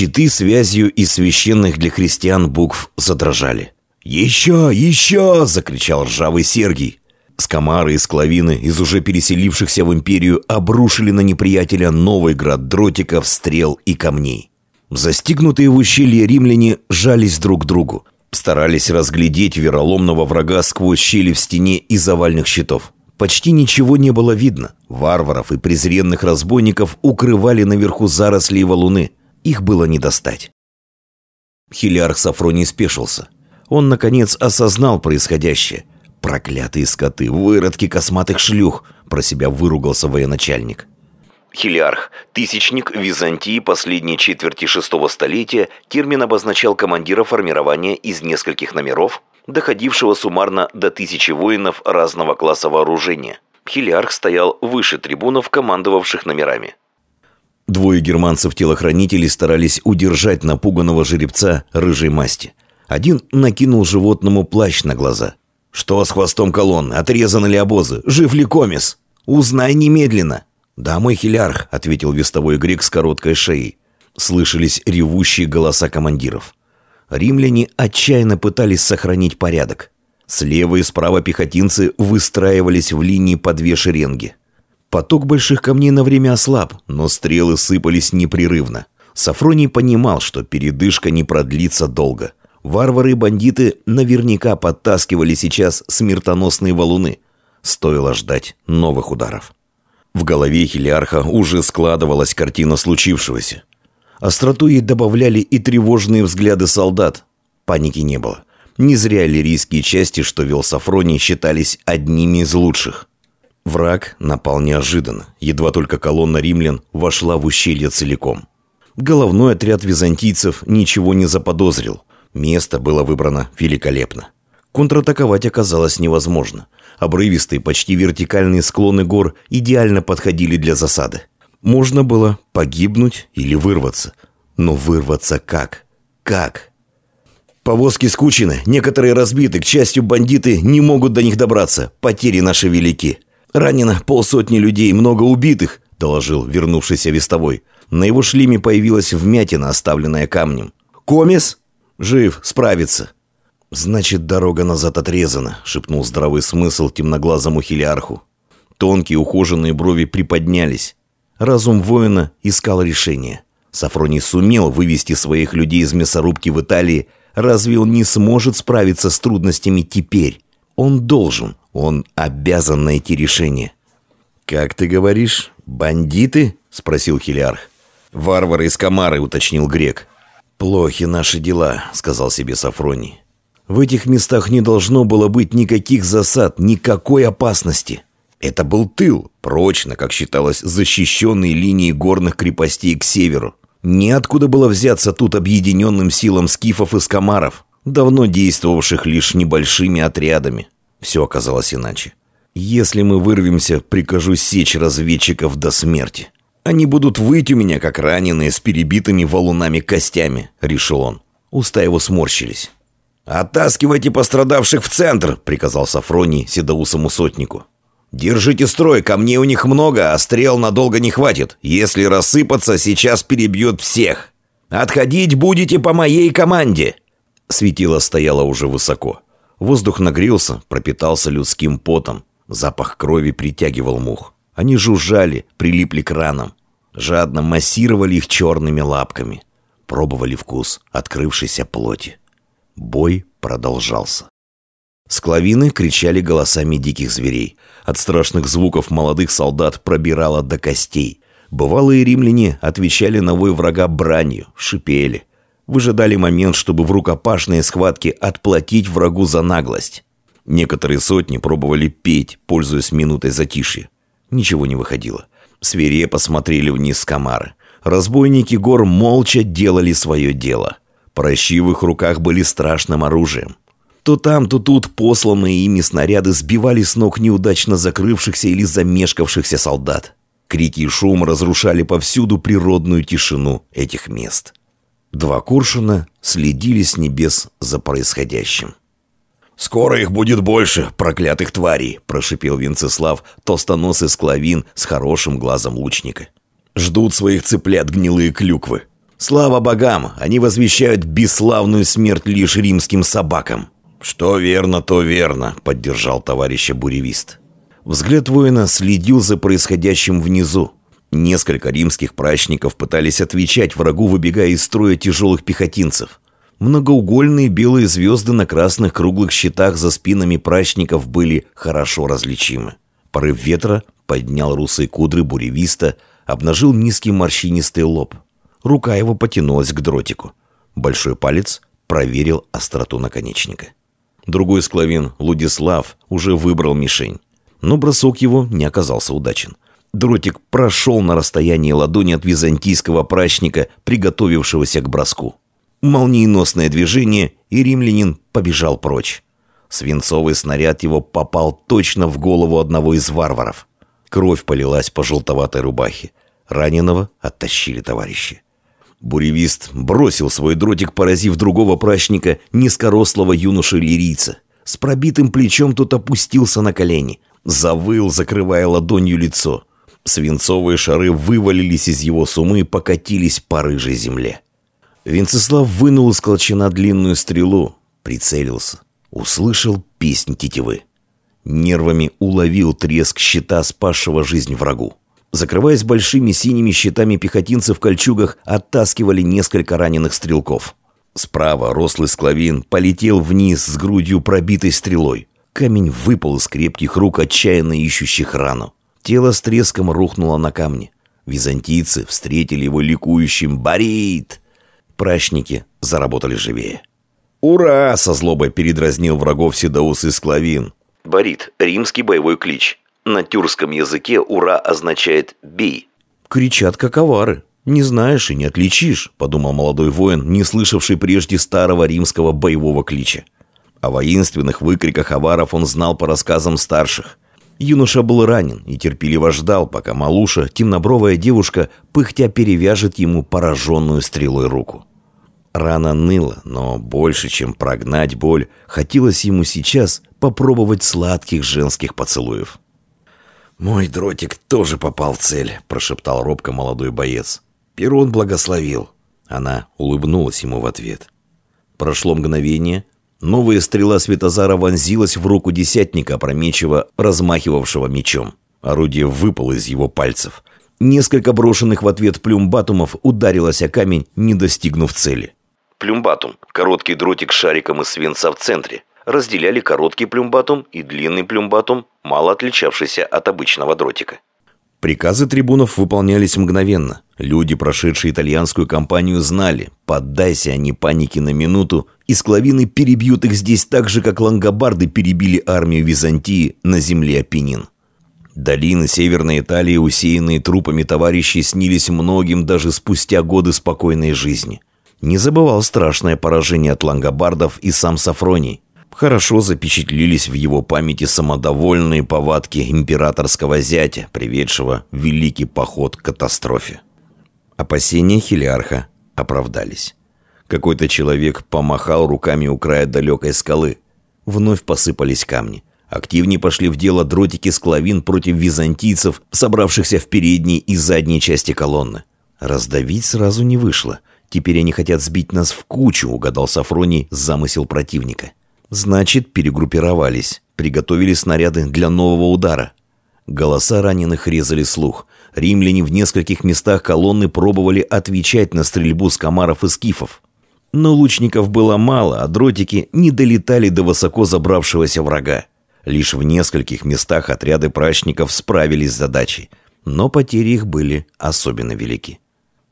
Щиты связью из священных для христиан букв задрожали. «Еще! Еще!» – закричал ржавый Сергий. Скамары и склавины из уже переселившихся в империю обрушили на неприятеля новый град дротиков, стрел и камней. Застигнутые в ущелье римляне жались друг к другу. Старались разглядеть вероломного врага сквозь щели в стене из овальных щитов. Почти ничего не было видно. Варваров и презренных разбойников укрывали наверху заросли и валуны. Их было не достать. Хилиарх Сафроний спешился. Он, наконец, осознал происходящее. «Проклятые скоты, выродки косматых шлюх!» Про себя выругался военачальник. Хилиарх, тысячник Византии последней четверти шестого столетия, термин обозначал командира формирования из нескольких номеров, доходившего суммарно до тысячи воинов разного класса вооружения. Хилиарх стоял выше трибунов, командовавших номерами. Двое германцев-телохранителей старались удержать напуганного жеребца рыжей масти. Один накинул животному плащ на глаза. «Что с хвостом колонны? Отрезаны ли обозы? Жив ли комис? Узнай немедленно!» «Да, мой хилярх», — ответил вестовой грек с короткой шеей. Слышались ревущие голоса командиров. Римляне отчаянно пытались сохранить порядок. Слева и справа пехотинцы выстраивались в линии по две шеренги. Поток больших камней на время ослаб, но стрелы сыпались непрерывно. Сафроний понимал, что передышка не продлится долго. Варвары и бандиты наверняка подтаскивали сейчас смертоносные валуны. Стоило ждать новых ударов. В голове Хелиарха уже складывалась картина случившегося. Остроту ей добавляли и тревожные взгляды солдат. Паники не было. Не зря лирийские части, что вел Сафроний, считались одними из лучших. Враг напал неожиданно. Едва только колонна римлян вошла в ущелье целиком. Головной отряд византийцев ничего не заподозрил. Место было выбрано великолепно. Контратаковать оказалось невозможно. Обрывистые, почти вертикальные склоны гор идеально подходили для засады. Можно было погибнуть или вырваться. Но вырваться как? Как? Повозки скучены, некоторые разбиты, к счастью, бандиты не могут до них добраться. Потери наши велики. «Ранено полсотни людей, много убитых», – доложил вернувшийся вестовой. На его шлеме появилась вмятина, оставленная камнем. «Комис?» «Жив, справится». «Значит, дорога назад отрезана», – шепнул здравый смысл темноглазому хилиарху. Тонкие ухоженные брови приподнялись. Разум воина искал решение. Сафроний сумел вывести своих людей из мясорубки в Италии. Разве он не сможет справиться с трудностями теперь? Он должен. Он обязан найти решение. «Как ты говоришь, бандиты?» – спросил Хилиарх. «Варвары из Камары», – уточнил Грек. «Плохи наши дела», – сказал себе Сафроний. «В этих местах не должно было быть никаких засад, никакой опасности». Это был тыл, прочно, как считалось, защищенный линией горных крепостей к северу. Неоткуда было взяться тут объединенным силам скифов и скамаров, давно действовавших лишь небольшими отрядами. Все оказалось иначе. Если мы вырвемся, прикажу сечь разведчиков до смерти. Они будут выйти у меня, как раненые, с перебитыми валунами костями», — решил он. Уста его сморщились. «Оттаскивайте пострадавших в центр», — приказал Сафроний седоусому сотнику. «Держите строй, камней у них много, а стрел надолго не хватит. Если рассыпаться, сейчас перебьет всех. Отходить будете по моей команде!» Светило стояло уже высоко. Воздух нагрелся, пропитался людским потом. Запах крови притягивал мух. Они жужжали, прилипли к ранам. Жадно массировали их черными лапками. Пробовали вкус открывшейся плоти. Бой продолжался. Склавины кричали голосами диких зверей. От страшных звуков молодых солдат пробирало до костей. Бывалые римляне отвечали на вой врага бранью, шипели выжидали момент, чтобы в рукопашные схватки отплатить врагу за наглость. Некоторые сотни пробовали петь, пользуясь минутой затишья. Ничего не выходило. Свирепо смотрели вниз комары. Разбойники гор молча делали свое дело. Прощи в их руках были страшным оружием. То там, то тут посланные ими снаряды сбивали с ног неудачно закрывшихся или замешкавшихся солдат. Крики и шум разрушали повсюду природную тишину этих мест. Два Куршина следили с небес за происходящим. «Скоро их будет больше, проклятых тварей!» – прошипел Венцеслав, толстоносый склавин с хорошим глазом лучника. «Ждут своих цыплят гнилые клюквы. Слава богам, они возвещают бесславную смерть лишь римским собакам. «Что верно, то верно», — поддержал товарища буревист. Взгляд воина следил за происходящим внизу. Несколько римских прачников пытались отвечать врагу, выбегая из строя тяжелых пехотинцев. Многоугольные белые звезды на красных круглых щитах за спинами прачников были хорошо различимы. Порыв ветра поднял русые кудры буревиста, обнажил низкий морщинистый лоб. Рука его потянулась к дротику. Большой палец проверил остроту наконечника. Другой склавин, Лудислав, уже выбрал мишень. Но бросок его не оказался удачен. Дротик прошел на расстоянии ладони от византийского прачника, приготовившегося к броску. Молниеносное движение, и римлянин побежал прочь. Свинцовый снаряд его попал точно в голову одного из варваров. Кровь полилась по желтоватой рубахе. Раненого оттащили товарищи. Буревист бросил свой дротик, поразив другого прачника, низкорослого юноши-лирийца. С пробитым плечом тот опустился на колени. Завыл, закрывая ладонью лицо. Свинцовые шары вывалились из его сумы и покатились по рыжей земле. Венцеслав вынул из колчана длинную стрелу, прицелился, услышал песнь тетивы. Нервами уловил треск щита, спасшего жизнь врагу. Закрываясь большими синими щитами, пехотинцы в кольчугах оттаскивали несколько раненых стрелков. Справа рослый склавин полетел вниз с грудью пробитой стрелой. Камень выпал из крепких рук, отчаянно ищущих рану. Тело с треском рухнуло на камни. Византийцы встретили его ликующим «Борит!» Прачники заработали живее. «Ура!» — со злобой передразнил врагов Седаус и Склавин. Борит — римский боевой клич. На тюркском языке «ура» означает «бей». Кричат как авары. «Не знаешь и не отличишь», — подумал молодой воин, не слышавший прежде старого римского боевого клича. О воинственных выкриках аваров он знал по рассказам старших. Юноша был ранен и терпеливо ждал, пока малуша, темнобровая девушка, пыхтя перевяжет ему пораженную стрелой руку. Рана ныла, но больше, чем прогнать боль, хотелось ему сейчас попробовать сладких женских поцелуев. «Мой дротик тоже попал в цель», – прошептал робко молодой боец. «Перун благословил». Она улыбнулась ему в ответ. Прошло мгновение. Новая стрела Светозара вонзилась в руку десятника, опрометчиво размахивавшего мечом. Орудие выпало из его пальцев. Несколько брошенных в ответ плюмбатумов ударилось о камень, не достигнув цели. Плюмбатум – короткий дротик с шариком из свинца в центре. Разделяли короткий плюмбатум и длинный плюмбатум, мало отличавшийся от обычного дротика. Приказы трибунов выполнялись мгновенно. Люди, прошедшие итальянскую кампанию, знали, поддайся они панике на минуту, и склавины перебьют их здесь так же, как лангобарды перебили армию Византии на земле Апеннин. Долины Северной Италии, усеянные трупами товарищей, снились многим даже спустя годы спокойной жизни – не забывал страшное поражение от лангобардов и сам Сафроний. Хорошо запечатлились в его памяти самодовольные повадки императорского зятя, приведшего великий поход к катастрофе. Опасения Хелиарха оправдались. Какой-то человек помахал руками у края далекой скалы. Вновь посыпались камни. Активнее пошли в дело дротики склавин против византийцев, собравшихся в передней и задней части колонны. Раздавить сразу не вышло – Теперь они хотят сбить нас в кучу, угадал Сафроний замысел противника. Значит, перегруппировались, приготовили снаряды для нового удара. Голоса раненых резали слух. Римляне в нескольких местах колонны пробовали отвечать на стрельбу с комаров и скифов. Но лучников было мало, а дротики не долетали до высоко забравшегося врага. Лишь в нескольких местах отряды прачников справились с задачей, но потери их были особенно велики.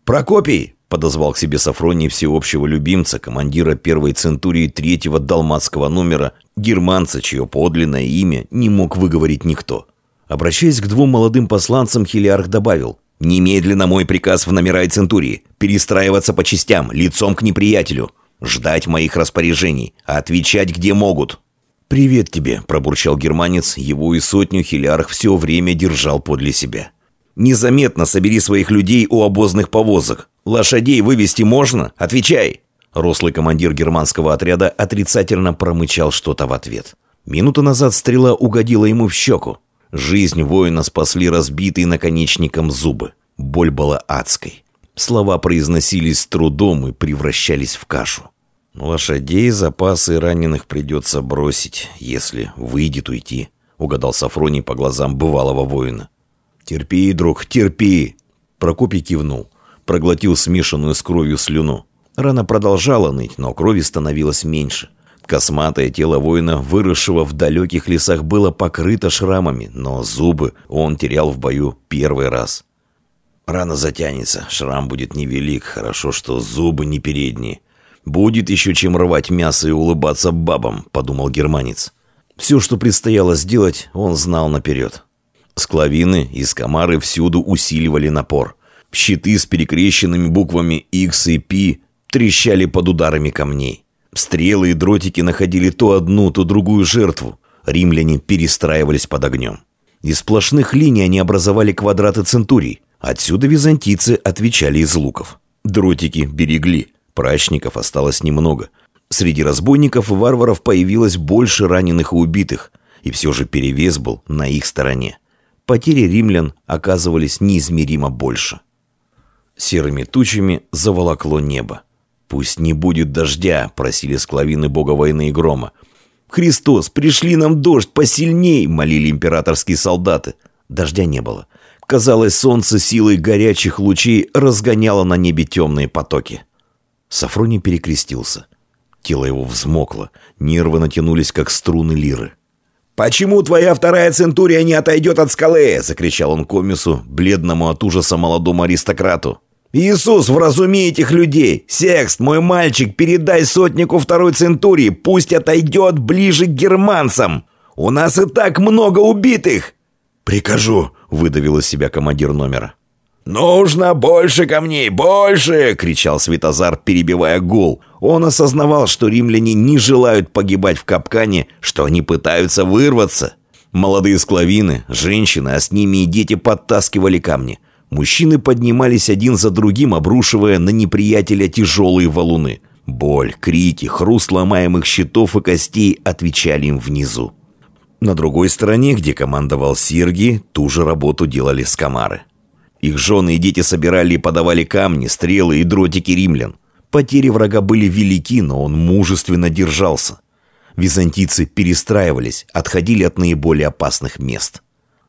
«Прокопий!» Подозвал к себе Сафроний всеобщего любимца, командира первой центурии третьего далматского номера, германца, чье подлинное имя не мог выговорить никто. Обращаясь к двум молодым посланцам, Хелиарх добавил «Немедленно мой приказ в номера и центурии. Перестраиваться по частям, лицом к неприятелю. Ждать моих распоряжений, отвечать где могут». «Привет тебе», – пробурчал германец, его и сотню Хелиарх все время держал подле себя. «Незаметно собери своих людей у обозных повозок. «Лошадей вывести можно? Отвечай!» Рослый командир германского отряда отрицательно промычал что-то в ответ. Минуту назад стрела угодила ему в щеку. Жизнь воина спасли разбитые наконечником зубы. Боль была адской. Слова произносились с трудом и превращались в кашу. «Лошадей, запасы раненых придется бросить, если выйдет уйти», — угадал Сафроний по глазам бывалого воина. «Терпи, друг, терпи!» Прокопий кивнул, проглотил смешанную с кровью слюну. Рана продолжала ныть, но крови становилось меньше. Косматое тело воина, выросшего в далеких лесах, было покрыто шрамами, но зубы он терял в бою первый раз. Рана затянется, шрам будет невелик, хорошо, что зубы не передние. Будет еще чем рвать мясо и улыбаться бабам, подумал германец. Все, что предстояло сделать, он знал наперед. Склавины и скамары всюду усиливали напор. Щиты с перекрещенными буквами X и P трещали под ударами камней. Стрелы и дротики находили то одну, то другую жертву. Римляне перестраивались под огнем. Из сплошных линий они образовали квадраты центурий. Отсюда византийцы отвечали из луков. Дротики берегли. Прачников осталось немного. Среди разбойников и варваров появилось больше раненых и убитых. И все же перевес был на их стороне. Потери римлян оказывались неизмеримо больше. Серыми тучами заволокло небо. «Пусть не будет дождя», — просили склавины бога войны и грома. «Христос, пришли нам дождь посильней!» — молили императорские солдаты. Дождя не было. Казалось, солнце силой горячих лучей разгоняло на небе темные потоки. Сафроний перекрестился. Тело его взмокло, нервы натянулись, как струны лиры. «Почему твоя вторая центурия не отойдет от скалы?» — закричал он комису, бледному от ужаса молодому аристократу. «Иисус, вразуми этих людей! Секст, мой мальчик, передай сотнику второй центурии, пусть отойдет ближе к германцам! У нас и так много убитых!» «Прикажу!» — выдавил из себя командир номера. «Нужно больше камней, больше!» — кричал Светозар, перебивая гул. Он осознавал, что римляне не желают погибать в капкане, что они пытаются вырваться. Молодые склавины, женщины, а с ними и дети подтаскивали камни. Мужчины поднимались один за другим, обрушивая на неприятеля тяжелые валуны. Боль, крики, хруст ломаемых щитов и костей отвечали им внизу. На другой стороне, где командовал Сергий, ту же работу делали скамары. Их жены и дети собирали и подавали камни, стрелы и дротики римлян. Потери врага были велики, но он мужественно держался. Византийцы перестраивались, отходили от наиболее опасных мест –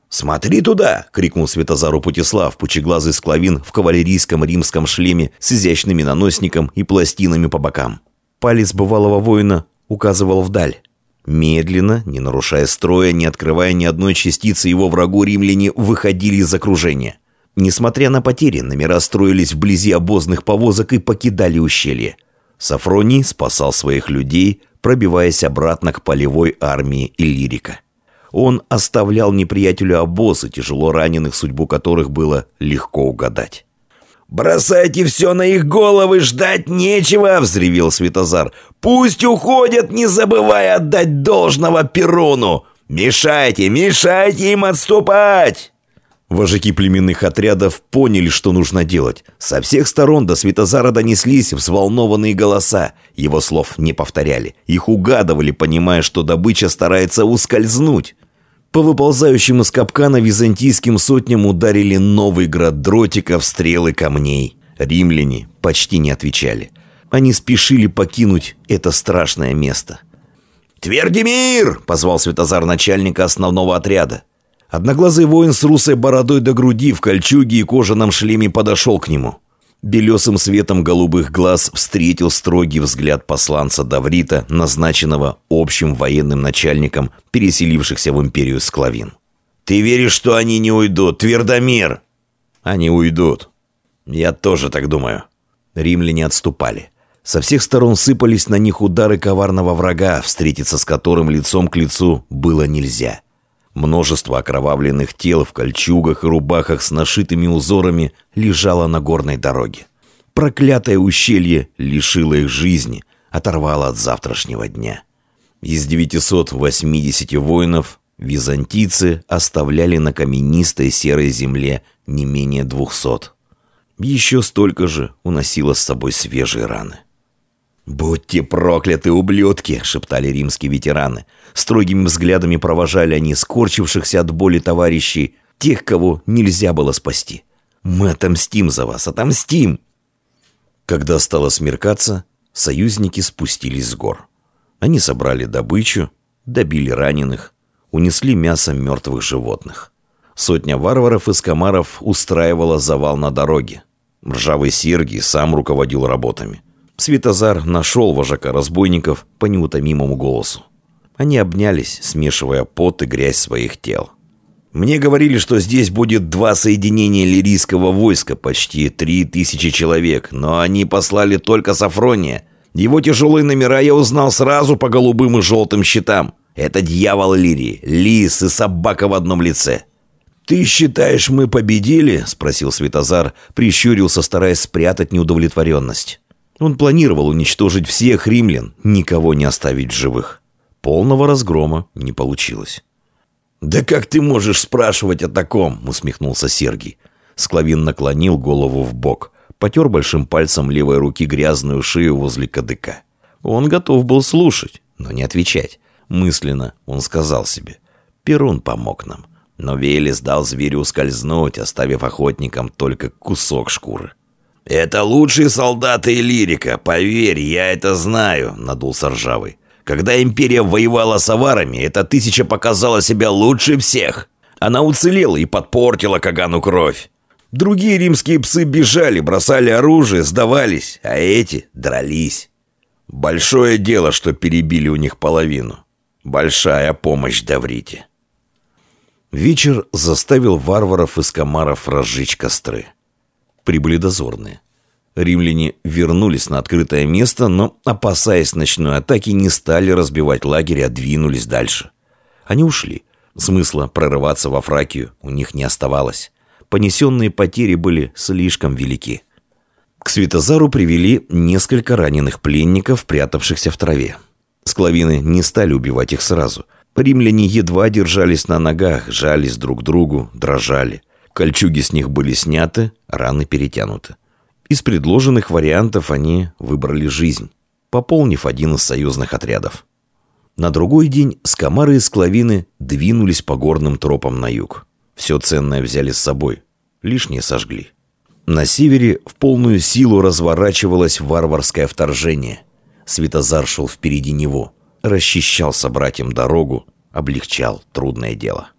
«Смотри туда!» — крикнул Светозару Путислав, пучеглазый склавин в кавалерийском римском шлеме с изящным наносником и пластинами по бокам. Палец бывалого воина указывал вдаль. Медленно, не нарушая строя, не открывая ни одной частицы его врагу, римляне выходили из окружения. Несмотря на потери, номера строились вблизи обозных повозок и покидали ущелье. Сафроний спасал своих людей, пробиваясь обратно к полевой армии Иллирика. Он оставлял неприятелю обозы, тяжело раненых, судьбу которых было легко угадать. «Бросайте все на их головы, ждать нечего!» — взревел Светозар. «Пусть уходят, не забывая отдать должного Перуну! Мешайте, мешайте им отступать!» Вожаки племенных отрядов поняли, что нужно делать. Со всех сторон до Светозара донеслись взволнованные голоса. Его слов не повторяли. Их угадывали, понимая, что добыча старается ускользнуть. По выползающим из капкана византийским сотням ударили новый град дротиков, стрелы камней. Римляне почти не отвечали. Они спешили покинуть это страшное место. «Твердимир!» — позвал Светозар начальника основного отряда. Одноглазый воин с русой бородой до груди в кольчуге и кожаном шлеме подошел к нему. Белесым светом голубых глаз встретил строгий взгляд посланца Даврита, назначенного общим военным начальником переселившихся в империю склавин. «Ты веришь, что они не уйдут, Твердомир?» «Они уйдут. Я тоже так думаю». Римляне отступали. Со всех сторон сыпались на них удары коварного врага, встретиться с которым лицом к лицу было нельзя. Множество окровавленных тел в кольчугах и рубахах с нашитыми узорами лежало на горной дороге. Проклятое ущелье лишило их жизни, оторвало от завтрашнего дня. Из 980 воинов византийцы оставляли на каменистой серой земле не менее 200. Еще столько же уносило с собой свежие раны. «Будьте прокляты, ублюдки!» — шептали римские ветераны. Строгими взглядами провожали они скорчившихся от боли товарищей, тех, кого нельзя было спасти. Мы отомстим за вас, отомстим!» Когда стало смеркаться, союзники спустились с гор. Они собрали добычу, добили раненых, унесли мясо мертвых животных. Сотня варваров из комаров устраивала завал на дороге. Ржавый Сергий сам руководил работами. Светозар нашел вожака разбойников по неутомимому голосу. Они обнялись, смешивая пот и грязь своих тел. Мне говорили, что здесь будет два соединения лирийского войска, почти три тысячи человек, но они послали только Сафрония. Его тяжелые номера я узнал сразу по голубым и желтым щитам. Это дьявол Лирии, лис и собака в одном лице. «Ты считаешь, мы победили?» — спросил Светозар, прищурился, стараясь спрятать неудовлетворенность. Он планировал уничтожить всех римлян, никого не оставить в живых. Полного разгрома не получилось. «Да как ты можешь спрашивать о таком?» — усмехнулся Сергий. Склавин наклонил голову в бок, потер большим пальцем левой руки грязную шею возле кадыка. Он готов был слушать, но не отвечать. Мысленно он сказал себе. «Перун помог нам». Но Велес дал зверю ускользнуть, оставив охотникам только кусок шкуры. «Это лучшие солдаты и лирика, поверь, я это знаю», — надулся Ржавый. «Когда Империя воевала с аварами, эта тысяча показала себя лучше всех. Она уцелела и подпортила Кагану кровь. Другие римские псы бежали, бросали оружие, сдавались, а эти дрались. Большое дело, что перебили у них половину. Большая помощь Даврите. Вечер заставил варваров из комаров разжечь костры. Прибыли дозорные. Римляне вернулись на открытое место, но, опасаясь ночной атаки, не стали разбивать лагерь, а двинулись дальше. Они ушли. Смысла прорываться во Фракию у них не оставалось. Понесенные потери были слишком велики. К Светозару привели несколько раненых пленников, прятавшихся в траве. Склавины не стали убивать их сразу. Римляне едва держались на ногах, жались друг к другу, дрожали. Кольчуги с них были сняты, раны перетянуты. Из предложенных вариантов они выбрали жизнь, пополнив один из союзных отрядов. На другой день скамары и склавины двинулись по горным тропам на юг. Все ценное взяли с собой, лишнее сожгли. На севере в полную силу разворачивалось варварское вторжение. Светозар шел впереди него, расчищал собратьям дорогу, облегчал трудное дело.